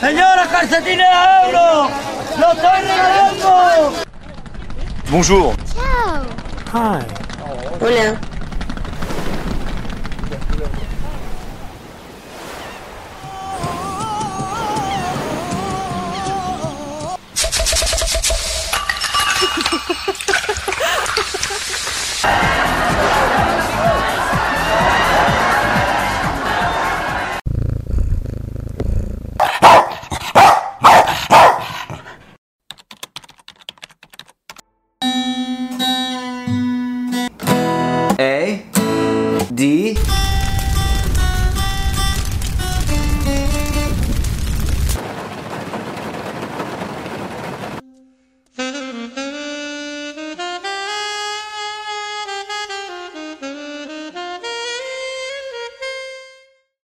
Señora, calcetines a euro. ¡Lo estoy regalando! Bonjour. Hola. A D